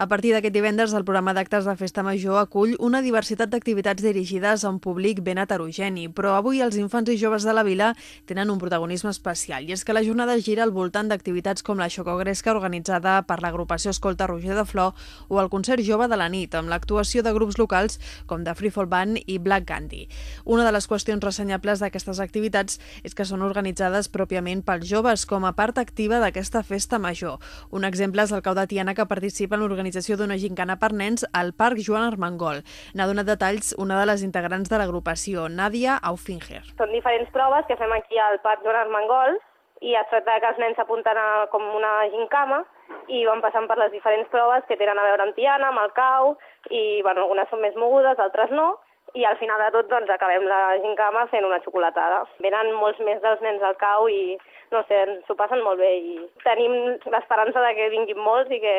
A partir d'aquest divendres, el programa d'actes de Festa Major acull una diversitat d'activitats dirigides a un públic ben heterogeni, però avui els infants i joves de la vila tenen un protagonisme especial, i és que la jornada gira al voltant d'activitats com la Xocogresca organitzada per l'agrupació Escolta Roger de Flor o el concert jove de la nit, amb l'actuació de grups locals com The Freefall Band i Black Gandhi. Una de les qüestions ressenyables d'aquestes activitats és que són organitzades pròpiament pels joves com a part activa d'aquesta festa major. Un exemple és el cau de Tiana que participa en l'organització l'organització d'una gincana per nens al Parc Joan Armengol. N'ha donat detalls una de les integrants de l'agrupació, Nàdia Aufinger. Són diferents proves que fem aquí al Parc Joan Armengol i es tracta que els nens s'apunten com una gincama i van passant per les diferents proves que tenen a veure amb Tiana, amb el cau, i bueno, algunes són més mogudes, altres no, i al final de tot doncs, acabem la gincama fent una xocolatada. Venen molts més dels nens al cau i no sé, s'ho passen molt bé i tenim l'esperança de que vinguin molts i que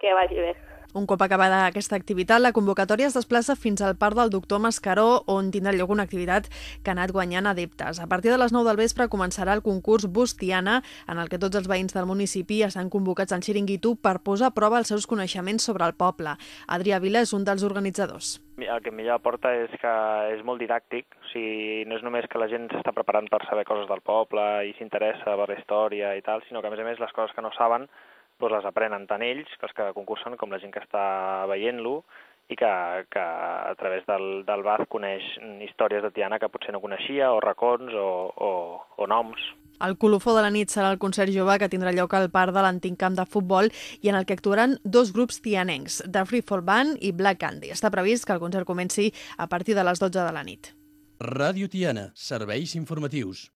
que vagi bé. Un cop acabada aquesta activitat, la convocatòria es desplaça fins al Parc del Doctor Mascaró, on tindrà lloc una activitat que ha anat guanyant adeptes. A partir de les 9 del vespre començarà el concurs Bustiana, en el que tots els veïns del municipi estan convocats al xiringuito per posar a prova els seus coneixements sobre el poble. Adrià Vila és un dels organitzadors. El que millor aporta és que és molt didàctic, o sigui, no és només que la gent s'està preparant per saber coses del poble i s'interessa per la història i tal, sinó que a més a més les coses que no saben doncs les aprenen tant ells, que els que concursen, com la gent que està veient-lo, i que, que a través del, del BAD coneix històries de Tiana que potser no coneixia, o racons, o, o, o noms. El colofó de la nit serà el concert jove que tindrà lloc al parc de l'antic camp de futbol i en el que actuaran dos grups tianencs, The Free Fall Band i Black Candy. Està previst que el concert comenci a partir de les 12 de la nit. Ràdio Tiana, serveis informatius.